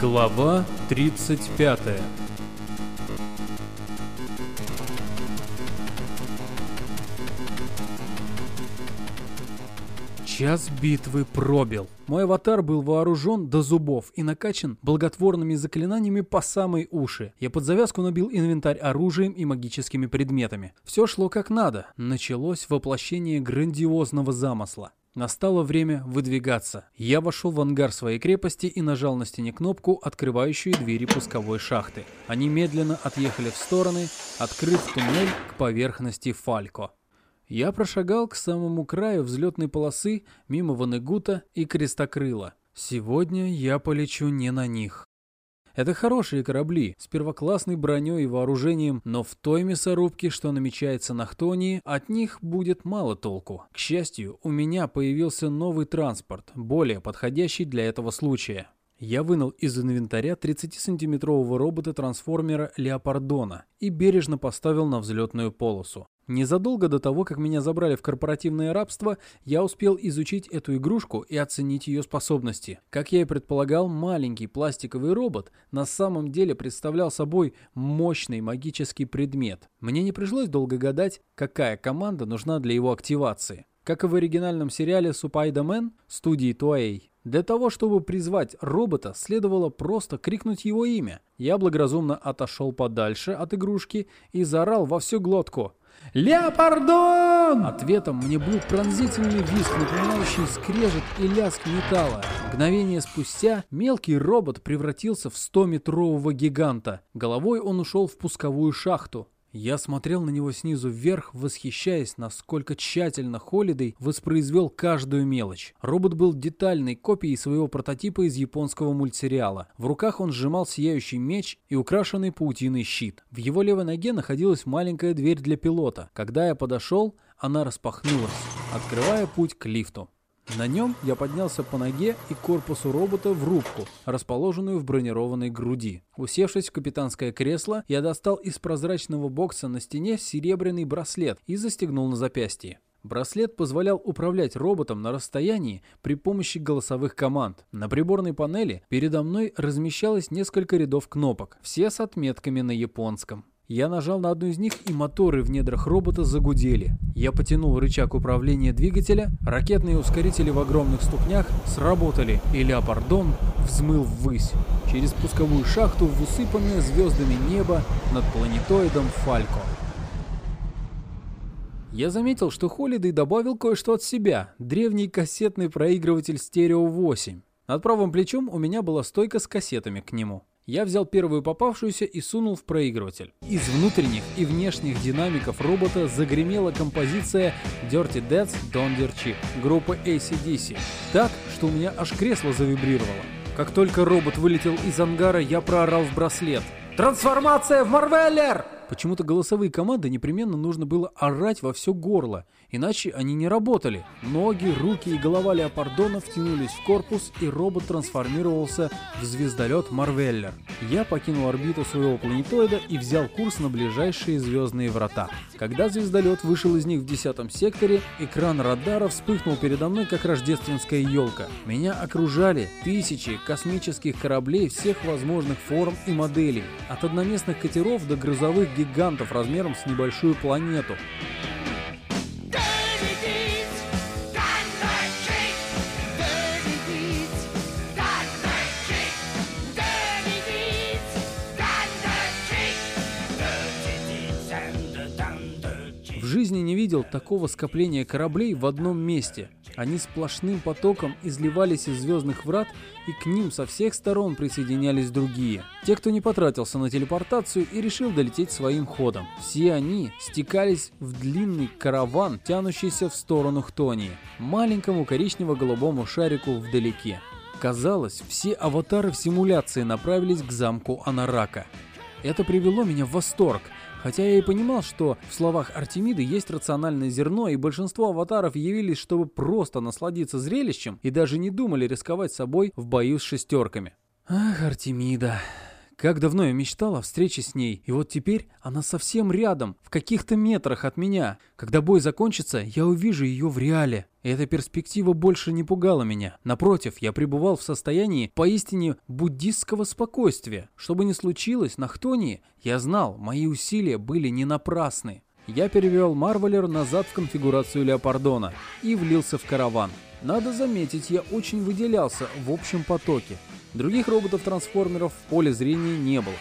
Глава 35 Час битвы пробил. Мой аватар был вооружен до зубов и накачан благотворными заклинаниями по самой уши. Я под завязку набил инвентарь оружием и магическими предметами. Все шло как надо. Началось воплощение грандиозного замысла. Настало время выдвигаться. Я вошел в ангар своей крепости и нажал на стене кнопку, открывающую двери пусковой шахты. Они медленно отъехали в стороны, открыв туннель к поверхности Фалько. Я прошагал к самому краю взлетной полосы мимо Ванегута и Крестокрыла. Сегодня я полечу не на них. Это хорошие корабли, с первоклассной броней и вооружением, но в той мясорубке, что намечается на Хтонии, от них будет мало толку. К счастью, у меня появился новый транспорт, более подходящий для этого случая. Я вынул из инвентаря 30-сантиметрового робота-трансформера Леопардона и бережно поставил на взлетную полосу. Незадолго до того, как меня забрали в корпоративное рабство, я успел изучить эту игрушку и оценить ее способности. Как я и предполагал, маленький пластиковый робот на самом деле представлял собой мощный магический предмет. Мне не пришлось долго гадать, какая команда нужна для его активации. Как и в оригинальном сериале Супайдамен студии Туэй. Для того, чтобы призвать робота, следовало просто крикнуть его имя. Я благоразумно отошел подальше от игрушки и заорал во всю глотку – «Леопардон!» Ответом мне был пронзительный визг, напоминающий скрежет и лязг металла. Мгновение спустя мелкий робот превратился в 100-метрового гиганта. Головой он ушел в пусковую шахту. Я смотрел на него снизу вверх, восхищаясь, насколько тщательно Холидей воспроизвел каждую мелочь. Робот был детальной копией своего прототипа из японского мультсериала. В руках он сжимал сияющий меч и украшенный паутиной щит. В его левой ноге находилась маленькая дверь для пилота. Когда я подошел, она распахнулась, открывая путь к лифту. На нем я поднялся по ноге и корпусу робота в рубку, расположенную в бронированной груди. Усевшись в капитанское кресло, я достал из прозрачного бокса на стене серебряный браслет и застегнул на запястье. Браслет позволял управлять роботом на расстоянии при помощи голосовых команд. На приборной панели передо мной размещалось несколько рядов кнопок, все с отметками на японском. Я нажал на одну из них, и моторы в недрах робота загудели. Я потянул рычаг управления двигателя, ракетные ускорители в огромных ступнях сработали, и Леопардон взмыл ввысь, через пусковую шахту в усыпанное звездами небо над планетоидом Фалько. Я заметил, что Холидей добавил кое-что от себя – древний кассетный проигрыватель стерео 8. Над правым плечом у меня была стойка с кассетами к нему. Я взял первую попавшуюся и сунул в проигрыватель. Из внутренних и внешних динамиков робота загремела композиция Dirty Deads Don't Dare Cheap группы ACDC. Так, что у меня аж кресло завибрировало. Как только робот вылетел из ангара, я проорал в браслет. «Трансформация в Марвеллер!» Почему-то голосовые команды непременно нужно было орать во все горло, иначе они не работали. Ноги, руки и голова Леопардона втянулись в корпус, и робот трансформировался в звездолет Марвеллер. Я покинул орбиту своего планетоида и взял курс на ближайшие звездные врата. Когда звездолет вышел из них в десятом секторе, экран радара вспыхнул передо мной, как рождественская елка. Меня окружали тысячи космических кораблей всех возможных форм и моделей, от одноместных катеров до грузовых гигантов размером с небольшую планету. В жизни не видел такого скопления кораблей в одном месте. Они сплошным потоком изливались из звездных врат, и к ним со всех сторон присоединялись другие. Те, кто не потратился на телепортацию и решил долететь своим ходом. Все они стекались в длинный караван, тянущийся в сторону Хтонии, маленькому коричнево-голубому шарику вдалеке. Казалось, все аватары в симуляции направились к замку Анарака. Это привело меня в восторг – Хотя я и понимал, что в словах Артемиды есть рациональное зерно, и большинство аватаров явились, чтобы просто насладиться зрелищем и даже не думали рисковать собой в бою с шестерками. Ах, Артемида, Как давно я мечтал о встрече с ней, и вот теперь она совсем рядом, в каких-то метрах от меня. Когда бой закончится, я увижу ее в реале. И эта перспектива больше не пугала меня. Напротив, я пребывал в состоянии поистине буддистского спокойствия. Что бы ни случилось на Хтонии, я знал, мои усилия были не напрасны. Я перевел Марвелер назад в конфигурацию Леопардона и влился в караван. Надо заметить, я очень выделялся в общем потоке. Других роботов-трансформеров в поле зрения не было.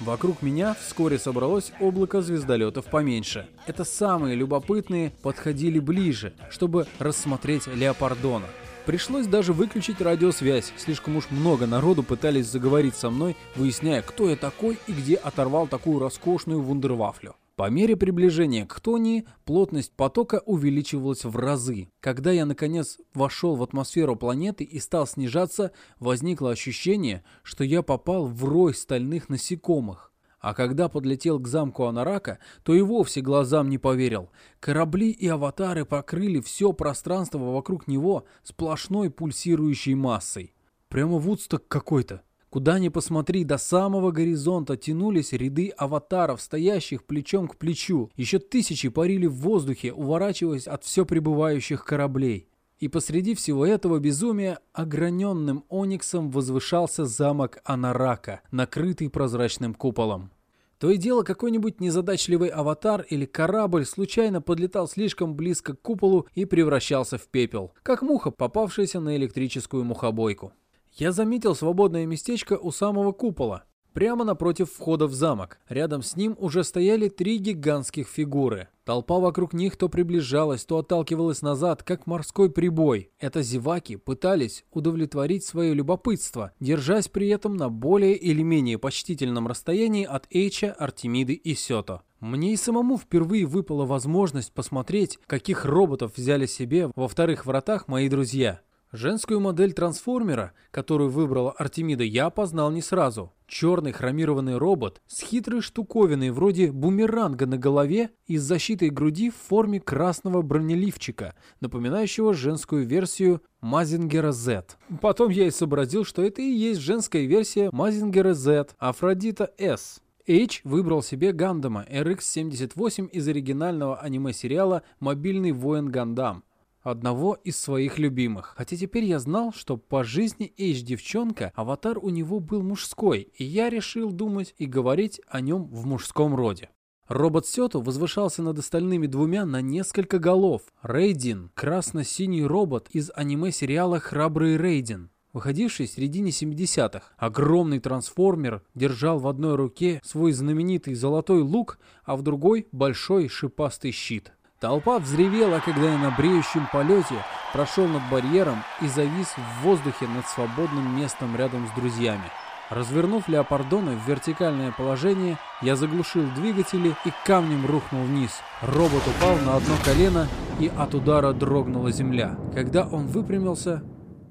Вокруг меня вскоре собралось облако звездолетов поменьше. Это самые любопытные подходили ближе, чтобы рассмотреть Леопардона. Пришлось даже выключить радиосвязь, слишком уж много народу пытались заговорить со мной, выясняя, кто я такой и где оторвал такую роскошную вундервафлю. По мере приближения к Тони плотность потока увеличивалась в разы. Когда я наконец вошел в атмосферу планеты и стал снижаться, возникло ощущение, что я попал в рой стальных насекомых. А когда подлетел к замку Анарака, то и вовсе глазам не поверил. Корабли и аватары покрыли все пространство вокруг него сплошной пульсирующей массой. Прямо Вудсток какой-то. Куда ни посмотри, до самого горизонта тянулись ряды аватаров, стоящих плечом к плечу. Еще тысячи парили в воздухе, уворачиваясь от все прибывающих кораблей. И посреди всего этого безумия ограненным ониксом возвышался замок Анарака, накрытый прозрачным куполом. То и дело какой-нибудь незадачливый аватар или корабль случайно подлетал слишком близко к куполу и превращался в пепел, как муха, попавшаяся на электрическую мухобойку. Я заметил свободное местечко у самого купола, прямо напротив входа в замок. Рядом с ним уже стояли три гигантских фигуры. Толпа вокруг них то приближалась, то отталкивалась назад, как морской прибой. Это зеваки пытались удовлетворить свое любопытство, держась при этом на более или менее почтительном расстоянии от Эйча, Артемиды и Сёто. Мне и самому впервые выпала возможность посмотреть, каких роботов взяли себе во вторых вратах мои друзья. Женскую модель трансформера, которую выбрала Артемида, я опознал не сразу. Черный хромированный робот с хитрой штуковиной вроде бумеранга на голове и с защитой груди в форме красного бронеливчика, напоминающего женскую версию Мазингера Z. Потом я и сообразил, что это и есть женская версия Мазингера Z, Афродита S. H выбрал себе Гандама RX-78 из оригинального аниме-сериала «Мобильный воин Гандам», одного из своих любимых. Хотя теперь я знал, что по жизни Эйч-девчонка аватар у него был мужской, и я решил думать и говорить о нем в мужском роде. Робот Сёту возвышался над остальными двумя на несколько голов. Рейдин – красно-синий робот из аниме-сериала «Храбрый Рейдин», выходивший в середине 70-х. Огромный трансформер держал в одной руке свой знаменитый золотой лук, а в другой – большой шипастый щит. Толпа взревела, когда я на бреющем полете прошел над барьером и завис в воздухе над свободным местом рядом с друзьями. Развернув Леопардона в вертикальное положение, я заглушил двигатели и камнем рухнул вниз. Робот упал на одно колено и от удара дрогнула земля. Когда он выпрямился,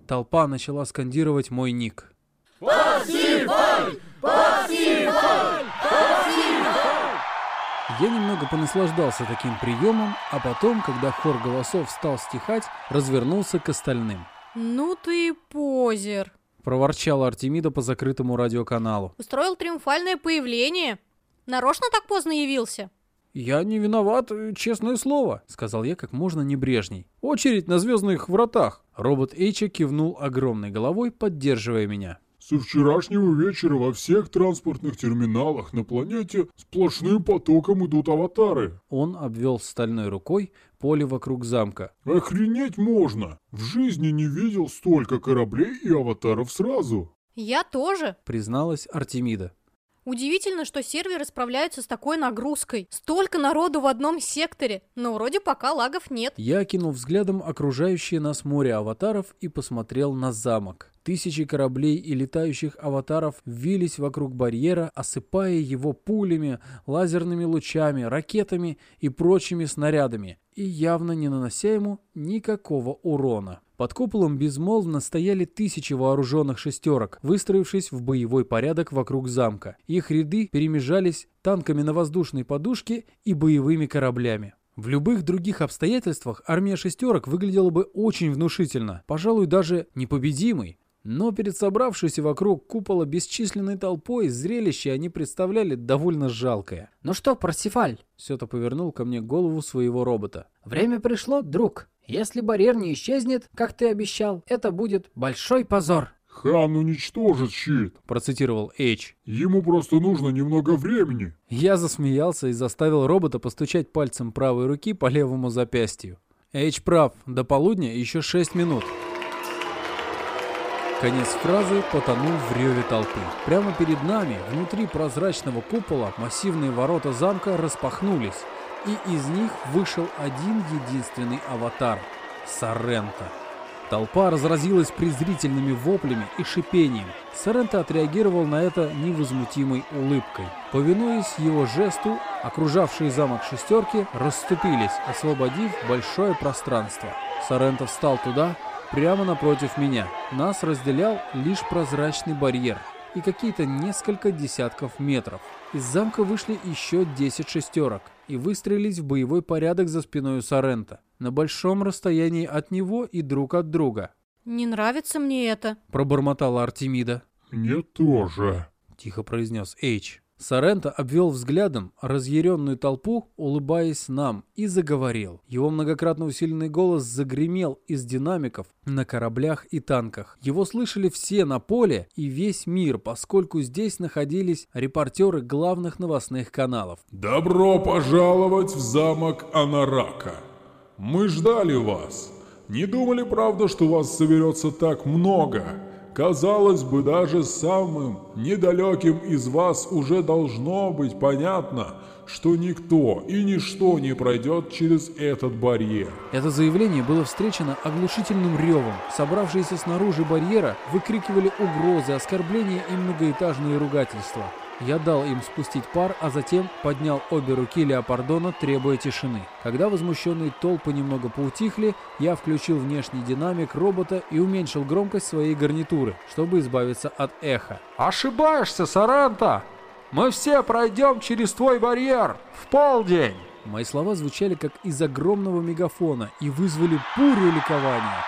толпа начала скандировать мой ник. «Пасифай! Пасифай! Пасифай!» Я немного понаслаждался таким приемом, а потом, когда хор голосов стал стихать, развернулся к остальным. «Ну ты позер!» — проворчала Артемида по закрытому радиоканалу. «Устроил триумфальное появление. Нарочно так поздно явился?» «Я не виноват, честное слово», — сказал я как можно небрежней. «Очередь на звездных вратах». Робот Эйча кивнул огромной головой, поддерживая меня. Со вчерашнего вечера во всех транспортных терминалах на планете сплошным потоком идут аватары. Он обвел стальной рукой поле вокруг замка. Охренеть можно! В жизни не видел столько кораблей и аватаров сразу. Я тоже, призналась Артемида. Удивительно, что серверы справляются с такой нагрузкой. Столько народу в одном секторе, но вроде пока лагов нет. Я кинул взглядом окружающее нас море аватаров и посмотрел на замок. Тысячи кораблей и летающих аватаров вились вокруг барьера, осыпая его пулями, лазерными лучами, ракетами и прочими снарядами, и явно не нанося ему никакого урона. Под куполом безмолвно стояли тысячи вооруженных шестерок, выстроившись в боевой порядок вокруг замка. Их ряды перемежались танками на воздушной подушке и боевыми кораблями. В любых других обстоятельствах армия шестерок выглядела бы очень внушительно, пожалуй, даже непобедимой. Но перед собравшейся вокруг купола бесчисленной толпой зрелище они представляли довольно жалкое. «Ну что, Парсифаль?» Сёта повернул ко мне голову своего робота. «Время пришло, друг. Если барьер не исчезнет, как ты обещал, это будет большой позор». «Хан уничтожит щит», — процитировал Эйч. «Ему просто нужно немного времени». Я засмеялся и заставил робота постучать пальцем правой руки по левому запястью. Эйч прав, до полудня еще шесть минут. Конец фразы потонул в реве толпы. Прямо перед нами, внутри прозрачного купола, массивные ворота замка распахнулись, и из них вышел один единственный аватар — Сорента. Толпа разразилась презрительными воплями и шипением. Сорента отреагировал на это невозмутимой улыбкой. Повинуясь его жесту, окружавшие замок шестерки расступились, освободив большое пространство. Сорента встал туда, прямо напротив меня. Нас разделял лишь прозрачный барьер и какие-то несколько десятков метров. Из замка вышли еще 10 шестерок и выстроились в боевой порядок за спиной у Сорента, на большом расстоянии от него и друг от друга. «Не нравится мне это», — пробормотала Артемида. «Мне тоже», — тихо произнес Эйч. Соренто обвел взглядом разъяренную толпу, улыбаясь нам, и заговорил. Его многократно усиленный голос загремел из динамиков на кораблях и танках. Его слышали все на поле и весь мир, поскольку здесь находились репортеры главных новостных каналов. «Добро пожаловать в замок Анарака! Мы ждали вас! Не думали, правда, что вас соберется так много!» Казалось бы, даже самым недалеким из вас уже должно быть понятно, что никто и ничто не пройдет через этот барьер. Это заявление было встречено оглушительным ревом. Собравшиеся снаружи барьера выкрикивали угрозы, оскорбления и многоэтажные ругательства. Я дал им спустить пар, а затем поднял обе руки Леопардона, требуя тишины. Когда возмущенные толпы немного поутихли, я включил внешний динамик робота и уменьшил громкость своей гарнитуры, чтобы избавиться от эха. «Ошибаешься, Саранта! Мы все пройдем через твой барьер! В полдень!» Мои слова звучали как из огромного мегафона и вызвали бурю ликования.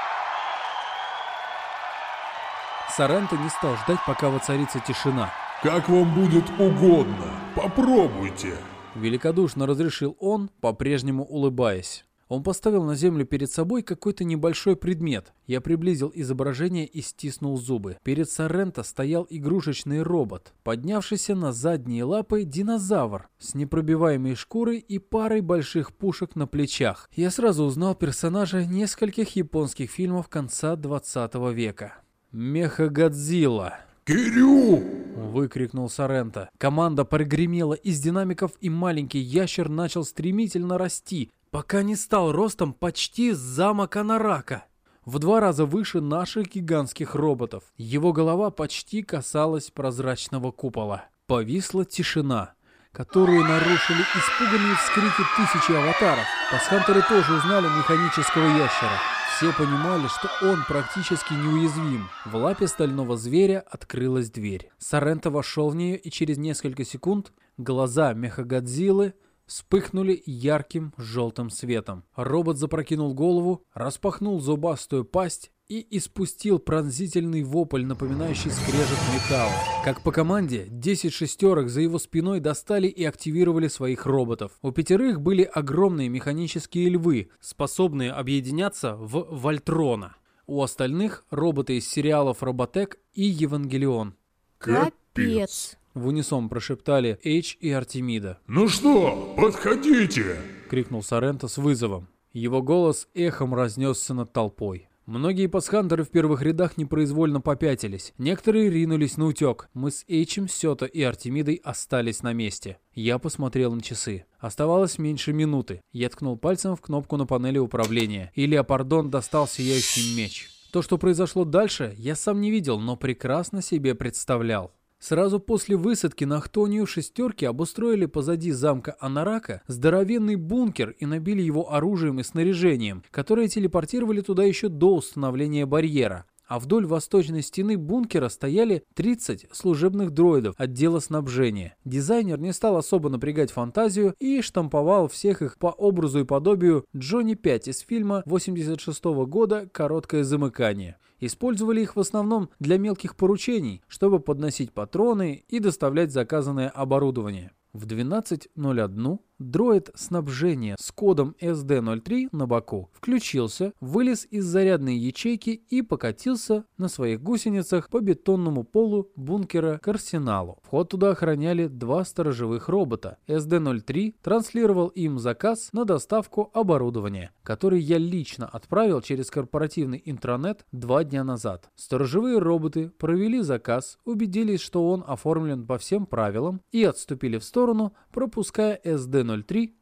Саранта не стал ждать, пока воцарится тишина. «Как вам будет угодно, попробуйте!» Великодушно разрешил он, по-прежнему улыбаясь. Он поставил на землю перед собой какой-то небольшой предмет. Я приблизил изображение и стиснул зубы. Перед Соренто стоял игрушечный робот, поднявшийся на задние лапы динозавр с непробиваемой шкурой и парой больших пушек на плечах. Я сразу узнал персонажа нескольких японских фильмов конца 20 века. Мехагодзилла. «Кирю!» — выкрикнул Сорента. Команда прогремела из динамиков, и маленький ящер начал стремительно расти, пока не стал ростом почти замок Анарака. В два раза выше наших гигантских роботов. Его голова почти касалась прозрачного купола. Повисла тишина, которую нарушили испуганные вскрики тысячи аватаров. Пасхантеры тоже узнали механического ящера. Все понимали, что он практически неуязвим. В лапе стального зверя открылась дверь. Соренто вошел в нее, и через несколько секунд глаза Мехагодзиллы вспыхнули ярким желтым светом. Робот запрокинул голову, распахнул зубастую пасть и испустил пронзительный вопль, напоминающий скрежет металла. Как по команде, 10 шестерок за его спиной достали и активировали своих роботов. У пятерых были огромные механические львы, способные объединяться в Вольтрона. У остальных роботы из сериалов Роботек и Евангелион. Капец. В унисон прошептали Эйч и Артемида. «Ну что, подходите!» — крикнул Соренто с вызовом. Его голос эхом разнесся над толпой. Многие пасхантеры в первых рядах непроизвольно попятились. Некоторые ринулись на утек. Мы с Эйчем, Сёта и Артемидой остались на месте. Я посмотрел на часы. Оставалось меньше минуты. Я ткнул пальцем в кнопку на панели управления. И Леопардон достал сияющий меч. То, что произошло дальше, я сам не видел, но прекрасно себе представлял. Сразу после высадки на Ахтонию шестерки обустроили позади замка Анарака здоровенный бункер и набили его оружием и снаряжением, которые телепортировали туда еще до установления барьера. А вдоль восточной стены бункера стояли 30 служебных дроидов отдела снабжения. Дизайнер не стал особо напрягать фантазию и штамповал всех их по образу и подобию Джонни 5 из фильма 86 года «Короткое замыкание». Использовали их в основном для мелких поручений, чтобы подносить патроны и доставлять заказанное оборудование. В 12.01 дроид снабжения с кодом SD03 на боку включился, вылез из зарядной ячейки и покатился на своих гусеницах по бетонному полу бункера к арсеналу. Вход туда охраняли два сторожевых робота. SD03 транслировал им заказ на доставку оборудования, который я лично отправил через корпоративный интранет два дня назад. Сторожевые роботы провели заказ, убедились, что он оформлен по всем правилам и отступили в сторону, пропуская SD03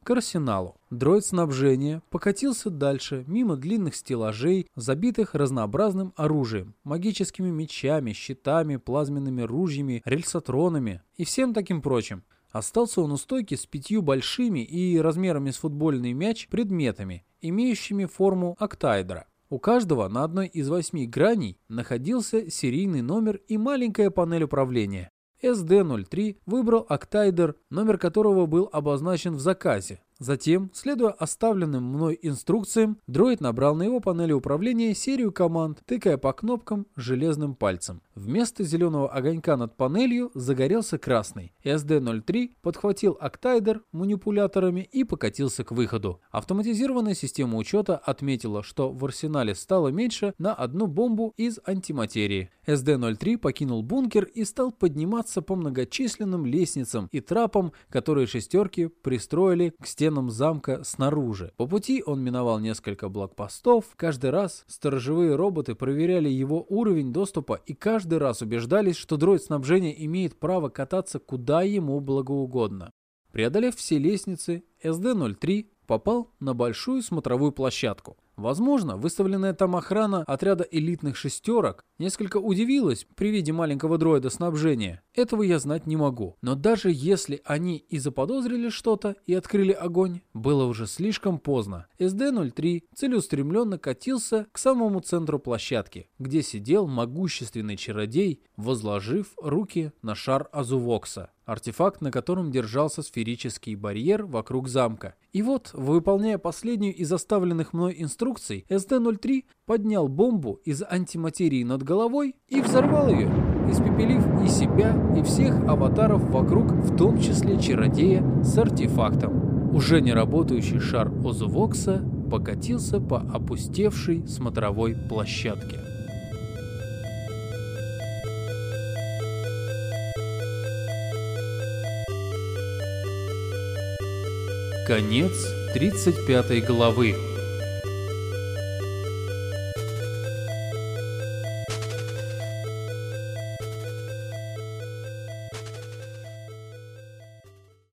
к арсеналу. Дроид снабжения покатился дальше, мимо длинных стеллажей, забитых разнообразным оружием, магическими мечами, щитами, плазменными ружьями, рельсотронами и всем таким прочим. Остался он у стойки с пятью большими и размерами с футбольный мяч предметами, имеющими форму октаэдра. У каждого на одной из восьми граней находился серийный номер и маленькая панель управления. SD03 выбрал октайдер, номер которого был обозначен в заказе, Затем, следуя оставленным мной инструкциям, дроид набрал на его панели управления серию команд, тыкая по кнопкам железным пальцем. Вместо зеленого огонька над панелью загорелся красный. SD-03 подхватил октайдер манипуляторами и покатился к выходу. Автоматизированная система учета отметила, что в арсенале стало меньше на одну бомбу из антиматерии. SD-03 покинул бункер и стал подниматься по многочисленным лестницам и трапам, которые шестерки пристроили к стенам стенам замка снаружи. По пути он миновал несколько блокпостов. Каждый раз сторожевые роботы проверяли его уровень доступа и каждый раз убеждались, что дроид снабжения имеет право кататься куда ему благоугодно. Преодолев все лестницы, СД-03 попал на большую смотровую площадку. Возможно, выставленная там охрана отряда элитных шестерок несколько удивилась при виде маленького дроида снабжения. Этого я знать не могу. Но даже если они и заподозрили что-то и открыли огонь, было уже слишком поздно. СД-03 целеустремленно катился к самому центру площадки, где сидел могущественный чародей, возложив руки на шар Азувокса артефакт, на котором держался сферический барьер вокруг замка. И вот, выполняя последнюю из оставленных мной инструкций, СД-03 поднял бомбу из антиматерии над головой и взорвал ее, испепелив и себя, и всех аватаров вокруг, в том числе чародея с артефактом. Уже не работающий шар Озувокса покатился по опустевшей смотровой площадке. Конец 35 главы.